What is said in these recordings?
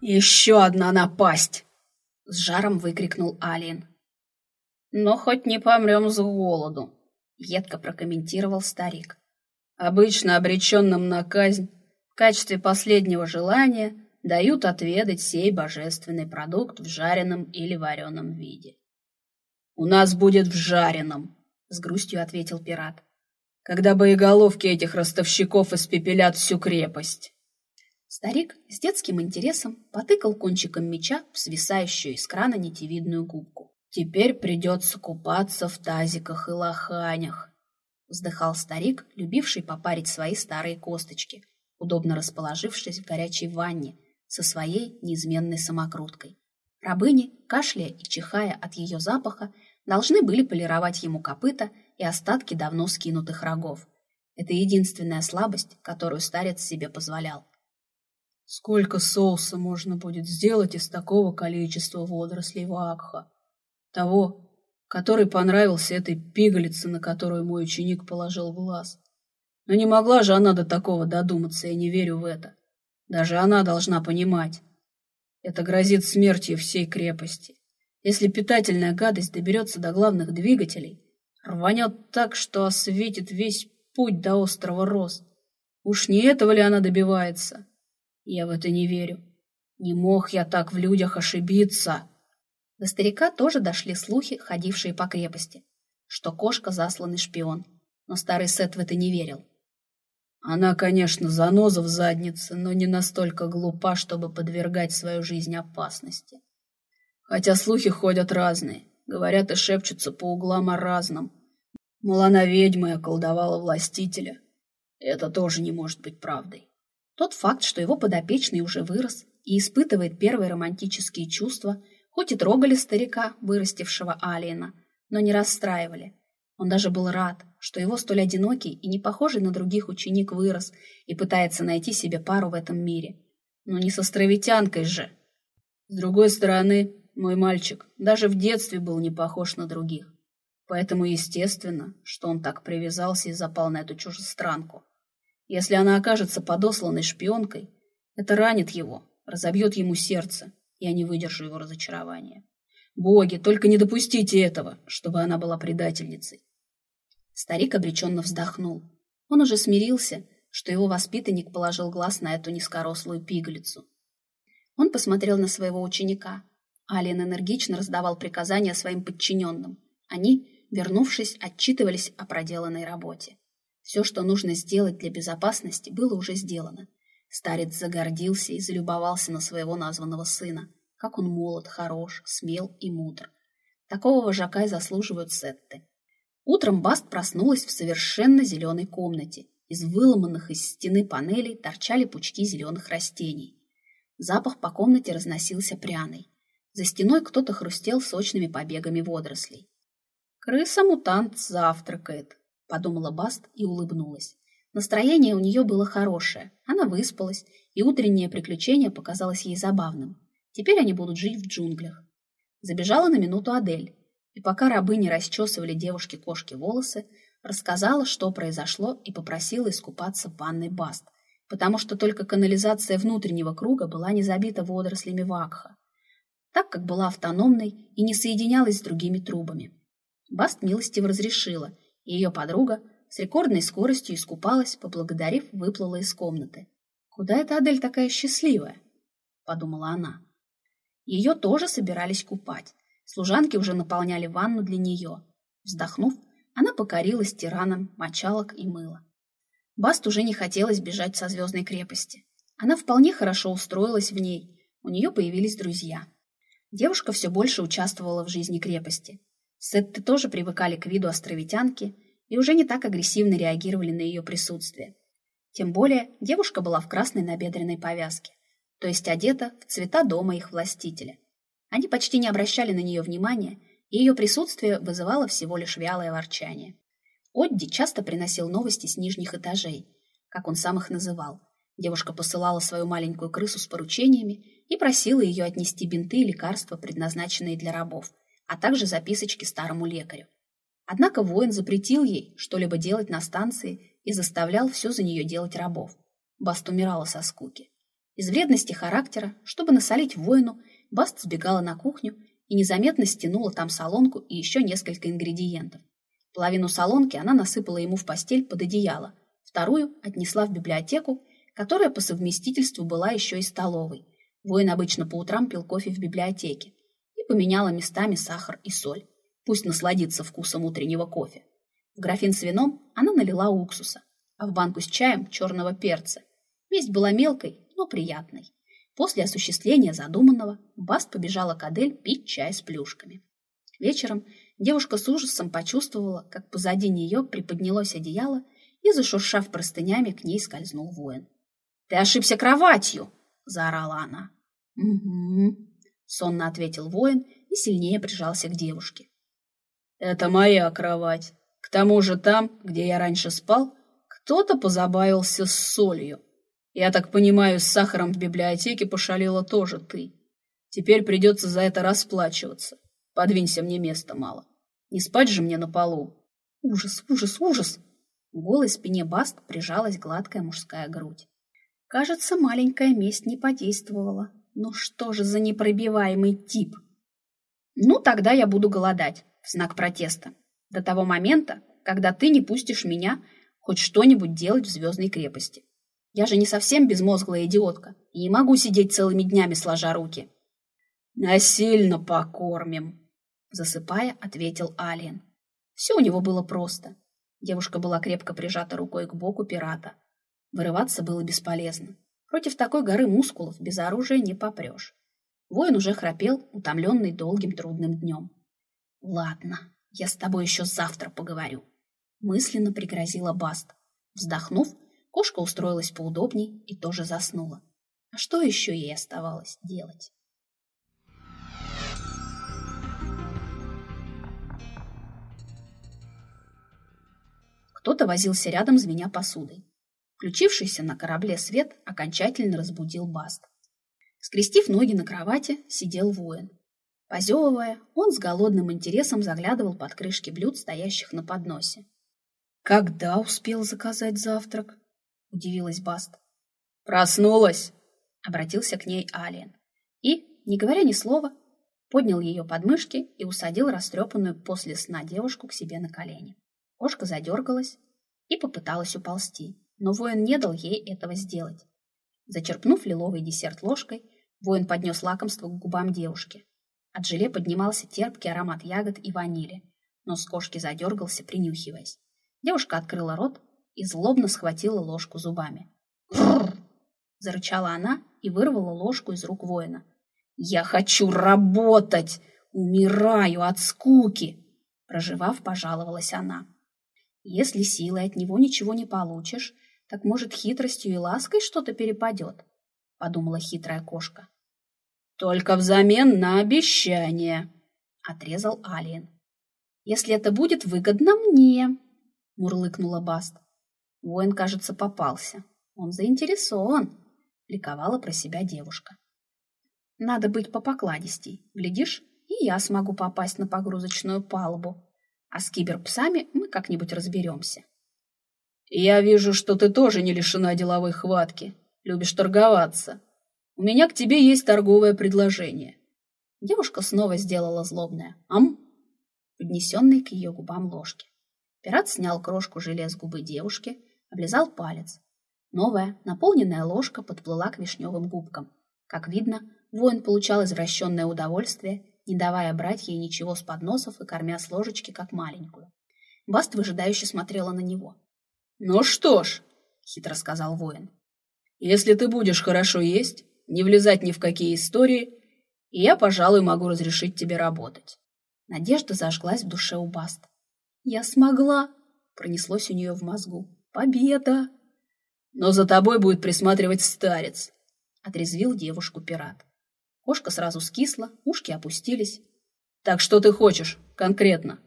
Еще одна напасть!» С жаром выкрикнул Алиен. «Но хоть не помрем с голоду», — едко прокомментировал старик. «Обычно обреченным на казнь в качестве последнего желания дают отведать сей божественный продукт в жареном или вареном виде». «У нас будет в жареном», — с грустью ответил пират, «когда боеголовки этих ростовщиков испепелят всю крепость». Старик с детским интересом потыкал кончиком меча в свисающую из крана нитевидную губку. «Теперь придется купаться в тазиках и лоханях», — вздыхал старик, любивший попарить свои старые косточки, удобно расположившись в горячей ванне со своей неизменной самокруткой. Рабыни, кашляя и чихая от ее запаха, должны были полировать ему копыта и остатки давно скинутых рогов. Это единственная слабость, которую старец себе позволял. Сколько соуса можно будет сделать из такого количества водорослей вакха? Того, который понравился этой пигалице, на которую мой ученик положил глаз. Но не могла же она до такого додуматься, я не верю в это. Даже она должна понимать. Это грозит смертью всей крепости. Если питательная гадость доберется до главных двигателей, рванет так, что осветит весь путь до острова Рост. Уж не этого ли она добивается? Я в это не верю. Не мог я так в людях ошибиться. До старика тоже дошли слухи, ходившие по крепости, что кошка засланный шпион, но старый Сет в это не верил. Она, конечно, заноза в заднице, но не настолько глупа, чтобы подвергать свою жизнь опасности. Хотя слухи ходят разные, говорят и шепчутся по углам о разном. Мол, она ведьма и околдовала властителя. Это тоже не может быть правдой. Тот факт, что его подопечный уже вырос и испытывает первые романтические чувства, хоть и трогали старика, вырастившего Алиена, но не расстраивали. Он даже был рад, что его столь одинокий и не похожий на других ученик вырос и пытается найти себе пару в этом мире. Но не с островитянкой же. С другой стороны, мой мальчик даже в детстве был не похож на других. Поэтому естественно, что он так привязался и запал на эту чужестранку. Если она окажется подосланной шпионкой, это ранит его, разобьет ему сердце, я не выдержу его разочарования. Боги, только не допустите этого, чтобы она была предательницей. Старик обреченно вздохнул. Он уже смирился, что его воспитанник положил глаз на эту низкорослую пигалицу. Он посмотрел на своего ученика. Алиен энергично раздавал приказания своим подчиненным. Они, вернувшись, отчитывались о проделанной работе. Все, что нужно сделать для безопасности, было уже сделано. Старец загордился и залюбовался на своего названного сына. Как он молод, хорош, смел и мудр. Такого вожака и заслуживают сетты. Утром Баст проснулась в совершенно зеленой комнате. Из выломанных из стены панелей торчали пучки зеленых растений. Запах по комнате разносился пряный. За стеной кто-то хрустел сочными побегами водорослей. «Крыса-мутант завтракает», подумала Баст и улыбнулась. Настроение у нее было хорошее. Она выспалась, и утреннее приключение показалось ей забавным. Теперь они будут жить в джунглях. Забежала на минуту Адель, и пока рабы не расчесывали девушке-кошке волосы, рассказала, что произошло, и попросила искупаться в ванной Баст, потому что только канализация внутреннего круга была не забита водорослями вакха, так как была автономной и не соединялась с другими трубами. Баст милостиво разрешила – ее подруга с рекордной скоростью искупалась, поблагодарив, выплыла из комнаты. «Куда эта Адель такая счастливая?» – подумала она. Ее тоже собирались купать. Служанки уже наполняли ванну для нее. Вздохнув, она покорилась тираном мочалок и мыла. Баст уже не хотелось бежать со звездной крепости. Она вполне хорошо устроилась в ней, у нее появились друзья. Девушка все больше участвовала в жизни крепости. Сетты тоже привыкали к виду островитянки и уже не так агрессивно реагировали на ее присутствие. Тем более девушка была в красной набедренной повязке, то есть одета в цвета дома их властителя. Они почти не обращали на нее внимания, и ее присутствие вызывало всего лишь вялое ворчание. Одди часто приносил новости с нижних этажей, как он сам их называл. Девушка посылала свою маленькую крысу с поручениями и просила ее отнести бинты и лекарства, предназначенные для рабов – а также записочки старому лекарю. Однако воин запретил ей что-либо делать на станции и заставлял все за нее делать рабов. Баст умирала со скуки. Из вредности характера, чтобы насолить воину, Баст сбегала на кухню и незаметно стянула там солонку и еще несколько ингредиентов. Половину солонки она насыпала ему в постель под одеяло, вторую отнесла в библиотеку, которая по совместительству была еще и столовой. Воин обычно по утрам пил кофе в библиотеке поменяла местами сахар и соль. Пусть насладится вкусом утреннего кофе. В графин с вином она налила уксуса, а в банку с чаем черного перца. Месть была мелкой, но приятной. После осуществления задуманного Баст побежала к Адель пить чай с плюшками. Вечером девушка с ужасом почувствовала, как позади нее приподнялось одеяло и, зашуршав простынями, к ней скользнул воин. «Ты ошибся кроватью!» — заорала она. «Угу», — сонно ответил воин и сильнее прижался к девушке. «Это моя кровать. К тому же там, где я раньше спал, кто-то позабавился с солью. Я так понимаю, с сахаром в библиотеке пошалила тоже ты. Теперь придется за это расплачиваться. Подвинься мне места мало. Не спать же мне на полу. Ужас, ужас, ужас! В голой спине Баст прижалась гладкая мужская грудь. Кажется, маленькая месть не подействовала. Ну что же за непробиваемый тип? Ну, тогда я буду голодать, в знак протеста. До того момента, когда ты не пустишь меня хоть что-нибудь делать в звездной крепости. Я же не совсем безмозглая идиотка и не могу сидеть целыми днями сложа руки. Насильно покормим, засыпая, ответил Алиен. Все у него было просто. Девушка была крепко прижата рукой к боку пирата. Вырываться было бесполезно. Против такой горы мускулов без оружия не попрешь. Воин уже храпел, утомленный долгим трудным днем. «Ладно, я с тобой еще завтра поговорю», — мысленно пригрозила Баст. Вздохнув, Кошка устроилась поудобней и тоже заснула. А что еще ей оставалось делать? Кто-то возился рядом, звеня посудой. Включившийся на корабле свет окончательно разбудил Баст. Скрестив ноги на кровати, сидел воин. Позевывая, он с голодным интересом заглядывал под крышки блюд, стоящих на подносе. Когда успел заказать завтрак? — удивилась Баст. «Проснулась!» — обратился к ней Алиен. И, не говоря ни слова, поднял ее подмышки и усадил растрепанную после сна девушку к себе на колени. Кошка задергалась и попыталась уползти, но воин не дал ей этого сделать. Зачерпнув лиловый десерт ложкой, воин поднес лакомство к губам девушки. От желе поднимался терпкий аромат ягод и ванили, но с кошки задергался, принюхиваясь. Девушка открыла рот, и злобно схватила ложку зубами. «Рррр!» — зарычала она и вырвала ложку из рук воина. «Я хочу работать! Умираю от скуки!» Проживав, пожаловалась она. «Если силой от него ничего не получишь, так, может, хитростью и лаской что-то перепадет?» — подумала хитрая кошка. «Только взамен на обещание!» — отрезал Алиен. «Если это будет выгодно мне!» — мурлыкнула Баст. Воин, кажется, попался. Он заинтересован, ликовала про себя девушка. Надо быть попокладистей. Глядишь, и я смогу попасть на погрузочную палубу. А с киберпсами мы как-нибудь разберемся. Я вижу, что ты тоже не лишена деловой хватки. Любишь торговаться. У меня к тебе есть торговое предложение. Девушка снова сделала злобное «ам», поднесенной к ее губам ложки. Пират снял крошку желе с губы девушки, облизал палец. Новая, наполненная ложка подплыла к вишневым губкам. Как видно, воин получал извращенное удовольствие, не давая брать ей ничего с подносов и кормя с ложечки, как маленькую. Баст выжидающе смотрела на него. «Ну что ж», — хитро сказал воин, — «если ты будешь хорошо есть, не влезать ни в какие истории, я, пожалуй, могу разрешить тебе работать». Надежда зажглась в душе у Баст. «Я смогла!» — пронеслось у нее в мозгу. Победа! Но за тобой будет присматривать старец, отрезвил девушку пират. Кошка сразу скисла, ушки опустились. Так что ты хочешь конкретно?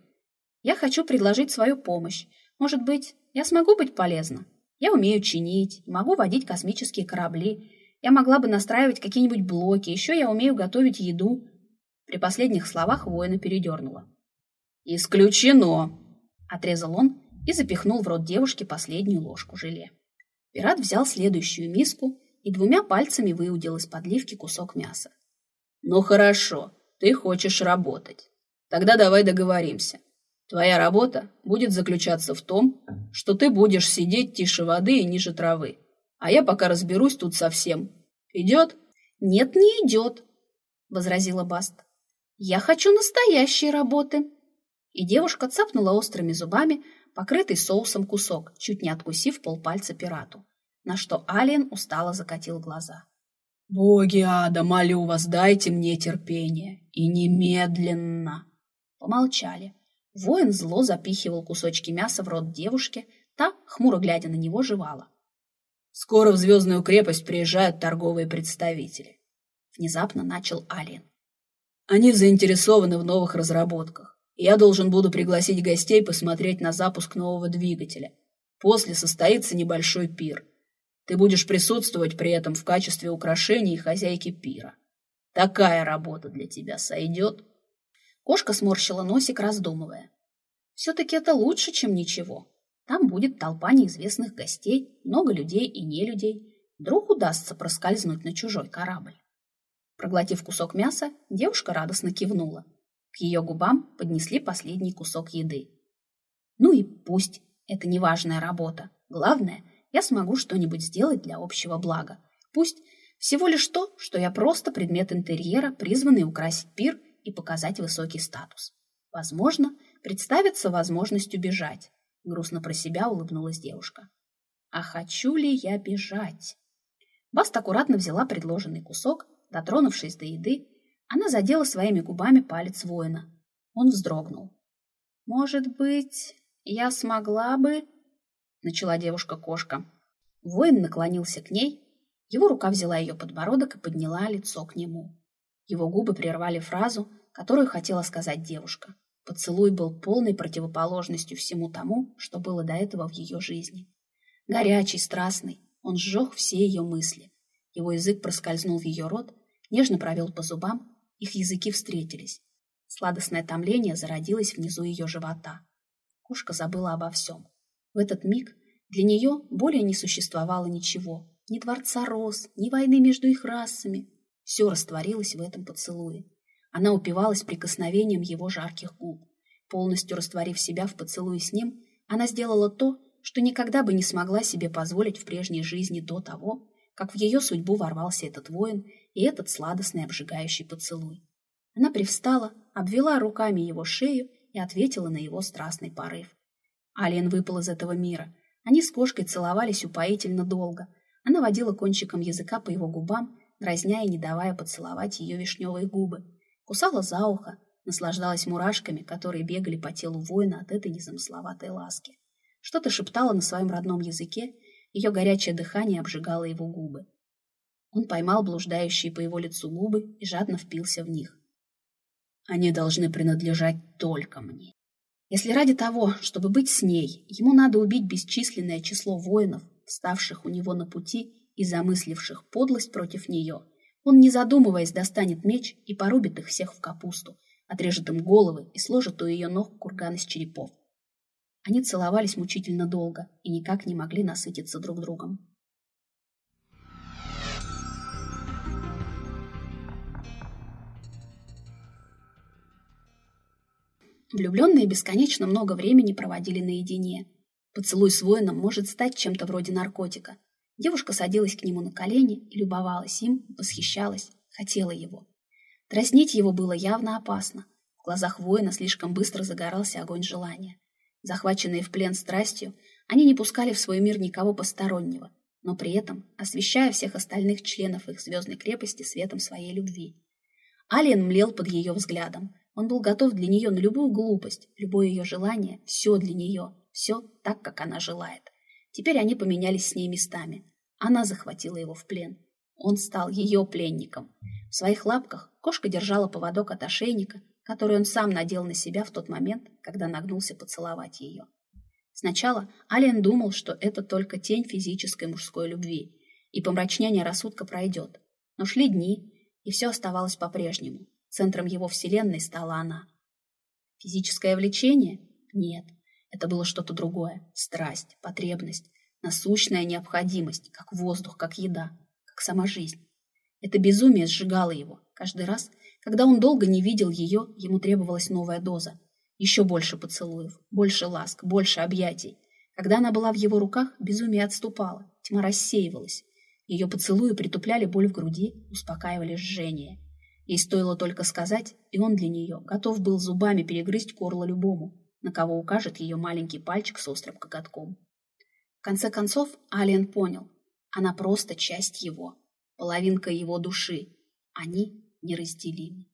Я хочу предложить свою помощь. Может быть, я смогу быть полезна? Я умею чинить, могу водить космические корабли. Я могла бы настраивать какие-нибудь блоки. Еще я умею готовить еду. При последних словах воина передернула. «Исключено!» — отрезал он и запихнул в рот девушки последнюю ложку желе. Пират взял следующую миску и двумя пальцами выудил из подливки кусок мяса. «Ну хорошо, ты хочешь работать. Тогда давай договоримся. Твоя работа будет заключаться в том, что ты будешь сидеть тише воды и ниже травы, а я пока разберусь тут со всем. Идет?» «Нет, не идет», — возразила Баст. «Я хочу настоящей работы». И девушка цапнула острыми зубами покрытый соусом кусок, чуть не откусив полпальца пирату, на что Алиен устало закатил глаза. «Боги ада, молю вас, дайте мне терпение, и немедленно!» Помолчали. Воин зло запихивал кусочки мяса в рот девушки, та, хмуро глядя на него, жевала. «Скоро в Звездную крепость приезжают торговые представители», — внезапно начал Алиен. «Они заинтересованы в новых разработках. Я должен буду пригласить гостей посмотреть на запуск нового двигателя. После состоится небольшой пир. Ты будешь присутствовать при этом в качестве украшения и хозяйки пира. Такая работа для тебя сойдет?» Кошка сморщила носик, раздумывая. «Все-таки это лучше, чем ничего. Там будет толпа неизвестных гостей, много людей и не людей. Вдруг удастся проскользнуть на чужой корабль». Проглотив кусок мяса, девушка радостно кивнула. К ее губам поднесли последний кусок еды. Ну и пусть, это не важная работа. Главное, я смогу что-нибудь сделать для общего блага. Пусть всего лишь то, что я просто предмет интерьера, призванный украсить пир и показать высокий статус. Возможно, представится возможность убежать. Грустно про себя улыбнулась девушка. А хочу ли я бежать? Баст аккуратно взяла предложенный кусок, дотронувшись до еды, она задела своими губами палец воина. Он вздрогнул. «Может быть, я смогла бы...» Начала девушка-кошка. Воин наклонился к ней. Его рука взяла ее подбородок и подняла лицо к нему. Его губы прервали фразу, которую хотела сказать девушка. Поцелуй был полной противоположностью всему тому, что было до этого в ее жизни. Горячий, страстный, он сжег все ее мысли. Его язык проскользнул в ее рот, нежно провел по зубам их языки встретились. Сладостное томление зародилось внизу ее живота. Кошка забыла обо всем. В этот миг для нее более не существовало ничего. Ни дворца роз, ни войны между их расами. Все растворилось в этом поцелуе. Она упивалась прикосновением его жарких губ. Полностью растворив себя в поцелуе с ним, она сделала то, что никогда бы не смогла себе позволить в прежней жизни до того, как в ее судьбу ворвался этот воин и этот сладостный обжигающий поцелуй. Она привстала, обвела руками его шею и ответила на его страстный порыв. Алиен выпал из этого мира. Они с кошкой целовались упоительно долго. Она водила кончиком языка по его губам, дразня и не давая поцеловать ее вишневые губы. Кусала за ухо, наслаждалась мурашками, которые бегали по телу воина от этой незамысловатой ласки. Что-то шептала на своем родном языке, ее горячее дыхание обжигало его губы. Он поймал блуждающие по его лицу губы и жадно впился в них. Они должны принадлежать только мне. Если ради того, чтобы быть с ней, ему надо убить бесчисленное число воинов, вставших у него на пути и замысливших подлость против нее, он, не задумываясь, достанет меч и порубит их всех в капусту, отрежет им головы и сложит у ее ног курган из черепов. Они целовались мучительно долго и никак не могли насытиться друг другом. Влюбленные бесконечно много времени проводили наедине. Поцелуй с воином может стать чем-то вроде наркотика. Девушка садилась к нему на колени и любовалась им, восхищалась, хотела его. Дразнить его было явно опасно. В глазах воина слишком быстро загорался огонь желания. Захваченные в плен страстью, они не пускали в свой мир никого постороннего, но при этом освещая всех остальных членов их звездной крепости светом своей любви. Алиен млел под ее взглядом, он был готов для нее на любую глупость, любое ее желание, все для нее, все так, как она желает. Теперь они поменялись с ней местами. Она захватила его в плен. Он стал ее пленником. В своих лапках кошка держала поводок от ошейника, который он сам надел на себя в тот момент, когда нагнулся поцеловать ее. Сначала Ален думал, что это только тень физической мужской любви, и помрачнение рассудка пройдет. Но шли дни, и все оставалось по-прежнему. Центром его вселенной стала она. Физическое влечение? Нет. Это было что-то другое. Страсть, потребность, насущная необходимость, как воздух, как еда, как сама жизнь. Это безумие сжигало его. Каждый раз, когда он долго не видел ее, ему требовалась новая доза. Еще больше поцелуев, больше ласк, больше объятий. Когда она была в его руках, безумие отступало, тьма рассеивалась. Ее поцелуи притупляли боль в груди, успокаивали жжение. Ей стоило только сказать, и он для нее готов был зубами перегрызть горло любому, на кого укажет ее маленький пальчик с острым коготком. В конце концов, Алиен понял, она просто часть его, половинка его души. Они неразделимы.